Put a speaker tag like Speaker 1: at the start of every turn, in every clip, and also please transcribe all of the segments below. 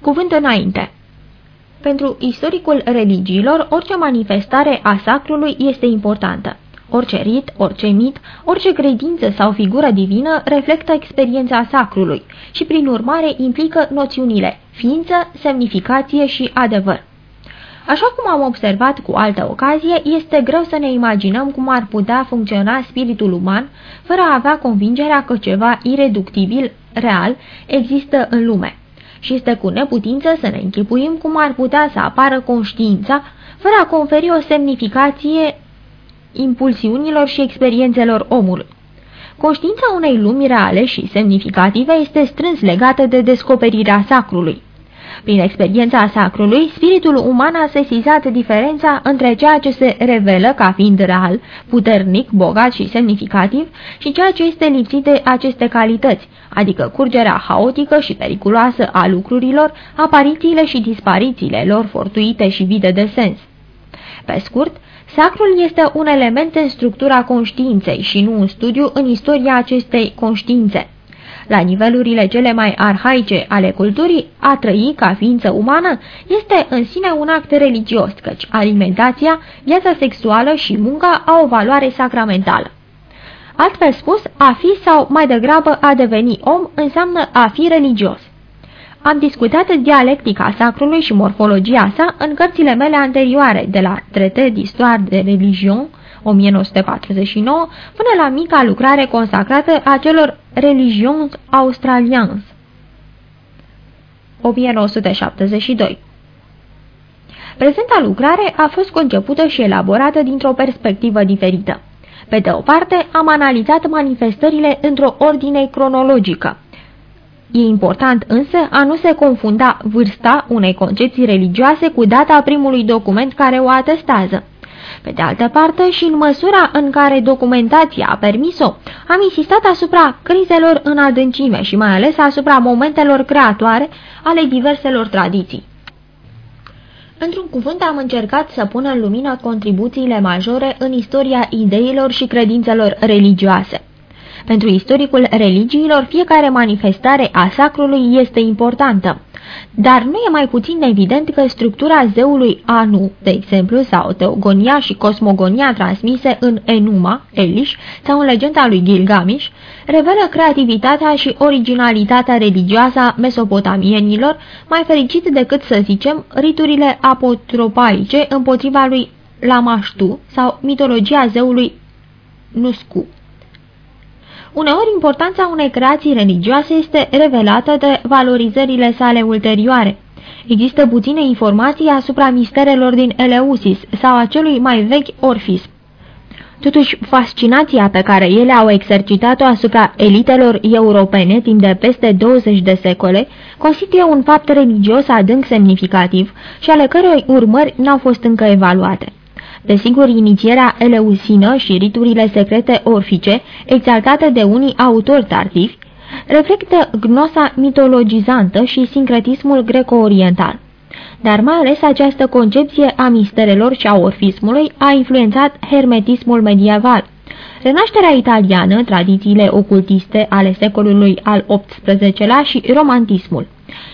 Speaker 1: Cuvânt înainte Pentru istoricul religiilor, orice manifestare a sacrului este importantă. Orice rit, orice mit, orice credință sau figură divină reflectă experiența sacrului și, prin urmare, implică noțiunile ființă, semnificație și adevăr. Așa cum am observat cu altă ocazie, este greu să ne imaginăm cum ar putea funcționa spiritul uman fără a avea convingerea că ceva ireductibil, real, există în lume. Și este cu neputință să ne închipuim cum ar putea să apară conștiința fără a conferi o semnificație impulsiunilor și experiențelor omului. Conștiința unei lumi reale și semnificative este strâns legată de descoperirea sacrului. Prin experiența sacrului, spiritul uman a sesizat diferența între ceea ce se revelă ca fiind real, puternic, bogat și semnificativ și ceea ce este lipsit de aceste calități, adică curgerea haotică și periculoasă a lucrurilor, aparițiile și disparițiile lor fortuite și vide de sens. Pe scurt, sacrul este un element în structura conștiinței și nu un studiu în istoria acestei conștiințe. La nivelurile cele mai arhaice ale culturii, a trăi ca ființă umană este în sine un act religios, căci alimentația, viața sexuală și munca au o valoare sacramentală. Altfel spus, a fi sau mai degrabă a deveni om înseamnă a fi religios. Am discutat dialectica sacrului și morfologia sa în cărțile mele anterioare, de la Traité d'Histoire de Religion, 1949, până la mica lucrare consacrată acelor religions australians, 1972. Prezenta lucrare a fost concepută și elaborată dintr-o perspectivă diferită. Pe de o parte, am analizat manifestările într-o ordine cronologică. E important însă a nu se confunda vârsta unei concepții religioase cu data primului document care o atestează. Pe de altă parte, și în măsura în care documentația a permis-o, am insistat asupra crizelor în adâncime și mai ales asupra momentelor creatoare ale diverselor tradiții. Într-un cuvânt am încercat să pun în lumină contribuțiile majore în istoria ideilor și credințelor religioase. Pentru istoricul religiilor, fiecare manifestare a sacrului este importantă. Dar nu e mai puțin evident că structura zeului Anu, de exemplu, sau teogonia și cosmogonia transmise în Enuma, Elish, sau în legenda lui Gilgamesh, revelă creativitatea și originalitatea religioasă a mesopotamienilor, mai fericit decât să zicem riturile apotropaice împotriva lui Lamashtu sau mitologia zeului Nusku. Uneori, importanța unei creații religioase este revelată de valorizările sale ulterioare. Există puține informații asupra misterelor din Eleusis sau acelui mai vechi Orfis. Totuși, fascinația pe care ele au exercitat-o asupra elitelor europene timp de peste 20 de secole constituie un fapt religios adânc semnificativ și ale cărui urmări n-au fost încă evaluate. Desigur, inițierea eleusină și riturile secrete orfice, exaltate de unii autori tardivi, reflectă gnosa mitologizantă și sincretismul greco-oriental. Dar mai ales această concepție a misterelor și a orfismului a influențat hermetismul medieval. Renașterea italiană, tradițiile ocultiste ale secolului al XVIII-lea și romantismul.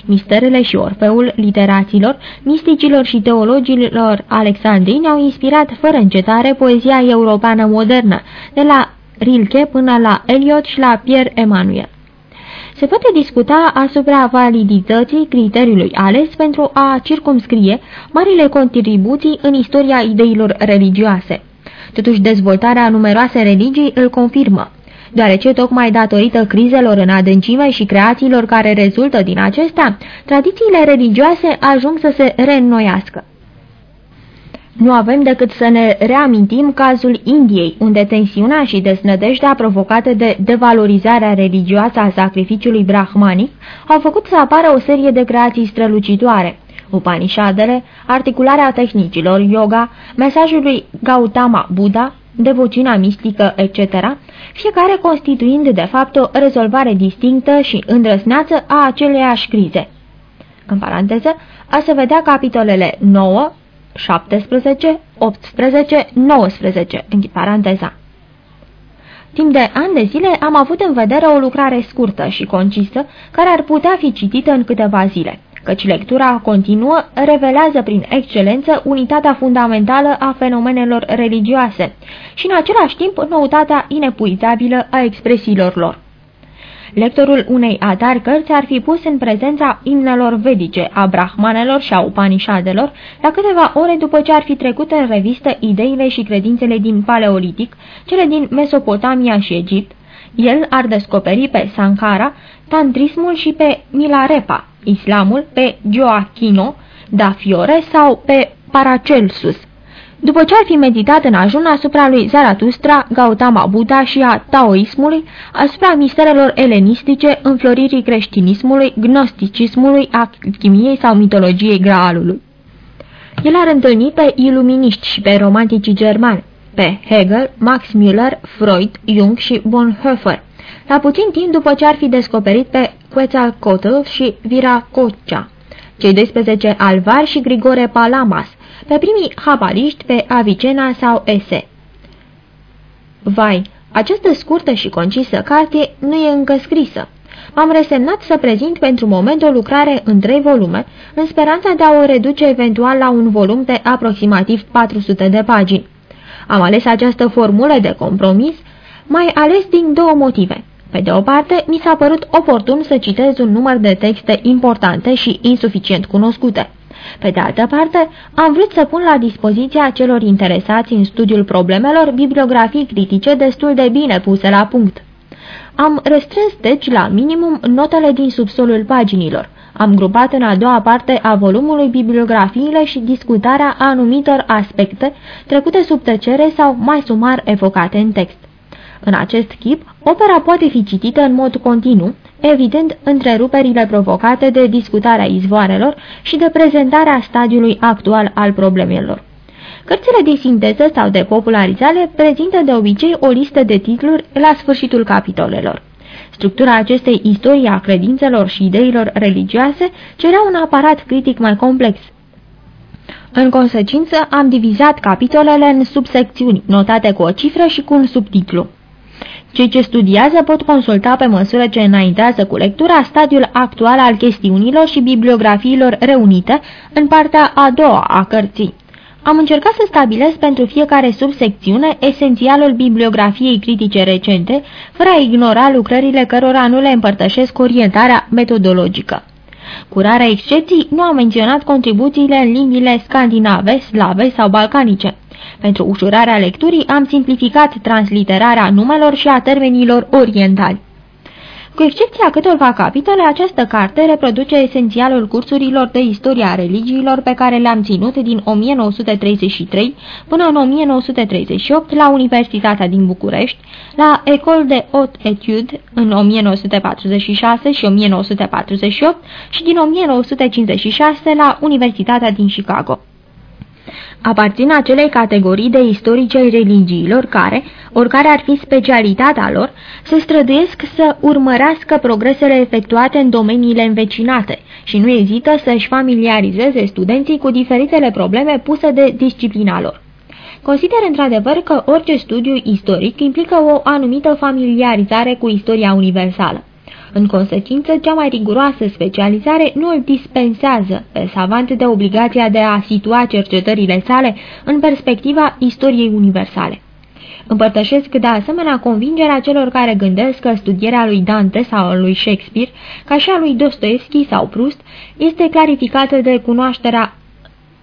Speaker 1: Misterele și orfeul literaților, misticilor și teologilor alexandrini au inspirat fără încetare poezia europeană modernă, de la Rilke până la Eliot și la Pierre Emanuel. Se poate discuta asupra validității criteriului ales pentru a circumscrie marile contribuții în istoria ideilor religioase. Totuși, dezvoltarea numeroase religii îl confirmă deoarece tocmai datorită crizelor în adâncime și creațiilor care rezultă din acestea, tradițiile religioase ajung să se reînnoiască. Nu avem decât să ne reamintim cazul Indiei, unde tensiunea și desnădejdea provocate de devalorizarea religioasă a sacrificiului brahmanic au făcut să apară o serie de creații strălucitoare. Upanishadele, articularea tehnicilor, yoga, mesajul lui Gautama Buddha, devoțiunea mistică, etc., fiecare constituind de fapt o rezolvare distinctă și îndrăsneață a aceleiași crize. În paranteză, a se vedea capitolele 9, 17, 18, 19, în paranteza. Timp de ani de zile am avut în vedere o lucrare scurtă și concisă, care ar putea fi citită în câteva zile. Căci lectura continuă revelează prin excelență unitatea fundamentală a fenomenelor religioase și în același timp noutatea inepuizabilă a expresiilor lor. Lectorul unei atari cărți ar fi pus în prezența imnelor vedice, a brahmanelor și a upanishadelor, la câteva ore după ce ar fi trecut în revistă ideile și credințele din Paleolitic, cele din Mesopotamia și Egipt, el ar descoperi pe Sankara, tantrismul și pe Milarepa, islamul pe Gioachino da Fiore sau pe Paracelsus. După ce ar fi meditat în ajun asupra lui Zaratustra, Gautama Buddha și a taoismului, asupra misterelor elenistice, înfloririi creștinismului, gnosticismului, alchimiei sau mitologiei graalului. El ar întâlni pe iluminiști și pe romanticii germani, pe Hegel, Max Müller, Freud, Jung și Bonhoeffer, la puțin timp după ce ar fi descoperit pe Quetzalcoatl și Viracocea, cei 12 alvari și Grigore Palamas, pe primii habaliști pe Avicena sau Ese. Vai, această scurtă și concisă carte nu e încă scrisă. M-am resemnat să prezint pentru moment o lucrare în trei volume, în speranța de a o reduce eventual la un volum de aproximativ 400 de pagini. Am ales această formulă de compromis, mai ales din două motive. Pe de o parte, mi s-a părut oportun să citez un număr de texte importante și insuficient cunoscute. Pe de altă parte, am vrut să pun la dispoziția celor interesați în studiul problemelor bibliografii critice destul de bine puse la punct. Am restrâns deci la minimum notele din subsolul paginilor. Am grupat în a doua parte a volumului bibliografiile și discutarea anumitor aspecte trecute sub tăcere sau mai sumar evocate în text. În acest chip, opera poate fi citită în mod continuu, evident întreruperile provocate de discutarea izvoarelor și de prezentarea stadiului actual al problemelor. Cărțile de sinteză sau de popularizare prezintă de obicei o listă de titluri la sfârșitul capitolelor. Structura acestei istorii a credințelor și ideilor religioase cerea un aparat critic mai complex. În consecință, am divizat capitolele în subsecțiuni, notate cu o cifră și cu un subtitlu. Cei ce studiază pot consulta pe măsură ce înaintează cu lectura stadiul actual al chestiunilor și bibliografiilor reunite în partea a doua a cărții. Am încercat să stabilesc pentru fiecare subsecțiune esențialul bibliografiei critice recente, fără a ignora lucrările cărora nu le împărtășesc orientarea metodologică. Cu rare excepții, nu am menționat contribuțiile în limbile scandinave, slave sau balcanice. Pentru ușurarea lecturii am simplificat transliterarea numelor și a termenilor orientali. Cu excepția câtorva capitole, această carte reproduce esențialul cursurilor de istoria religiilor pe care le-am ținut din 1933 până în 1938 la Universitatea din București, la École de Haute Etude în 1946 și 1948 și din 1956 la Universitatea din Chicago aparțin acelei categorii de istorici ai religiilor care, oricare ar fi specialitatea lor, se străduiesc să urmărească progresele efectuate în domeniile învecinate și nu ezită să-și familiarizeze studenții cu diferitele probleme puse de disciplina lor. Consider într-adevăr că orice studiu istoric implică o anumită familiarizare cu istoria universală. În consecință, cea mai riguroasă specializare nu îl dispensează pe savant de obligația de a situa cercetările sale în perspectiva istoriei universale. Împărtășesc de asemenea convingerea celor care gândesc că studierea lui Dante sau a lui Shakespeare, ca și a lui Dostoevski sau Proust, este clarificată de cunoașterea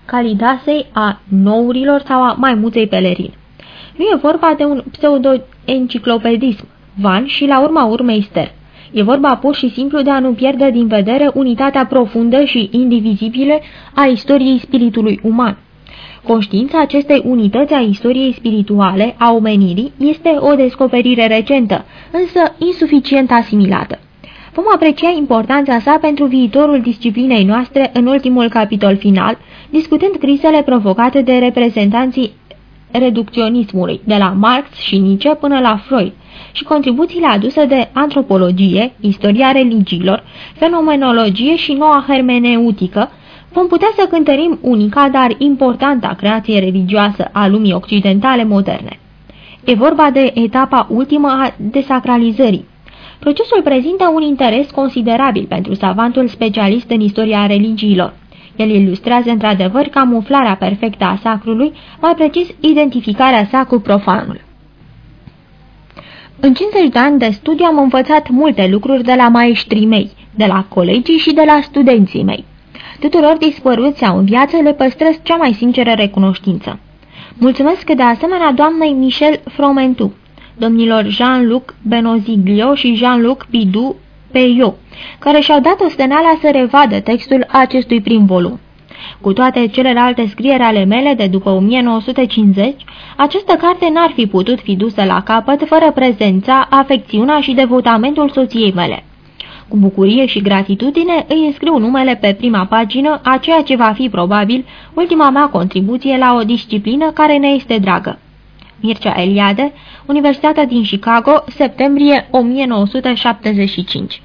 Speaker 1: calidasei a nourilor sau a maimuței pelerin. Nu e vorba de un pseudo-enciclopedism, van și la urma urmei ster. E vorba pur și simplu de a nu pierde din vedere unitatea profundă și indivizibilă a istoriei spiritului uman. Conștiința acestei unități a istoriei spirituale a omenirii este o descoperire recentă, însă insuficient asimilată. Vom aprecia importanța sa pentru viitorul disciplinei noastre în ultimul capitol final, discutând crizele provocate de reprezentanții reducționismului, de la Marx și Nietzsche până la Freud, și contribuțiile aduse de antropologie, istoria religiilor, fenomenologie și noua hermeneutică, vom putea să cântărim unica, dar importanta creație religioasă a lumii occidentale moderne. E vorba de etapa ultimă a desacralizării. Procesul prezintă un interes considerabil pentru savantul specialist în istoria religiilor. El ilustrează într-adevăr camuflarea perfectă a sacrului, mai precis identificarea sa cu profanul. În 50 de ani de studiu am învățat multe lucruri de la maestrii mei, de la colegii și de la studenții mei. Tuturor dispăruți sau în viață le păstrez cea mai sinceră recunoștință. Mulțumesc de asemenea doamnei Michel Fromentu, domnilor Jean-Luc Benoziglio și Jean-Luc Pidu Peyo, care și-au dat osteneala să revadă textul acestui prim volum. Cu toate celelalte scrieri ale mele de după 1950, această carte n-ar fi putut fi dusă la capăt fără prezența, afecțiunea și devotamentul soției mele. Cu bucurie și gratitudine îi înscriu numele pe prima pagină a ceea ce va fi probabil ultima mea contribuție la o disciplină care ne este dragă. Mircea Eliade, Universitatea din Chicago, septembrie 1975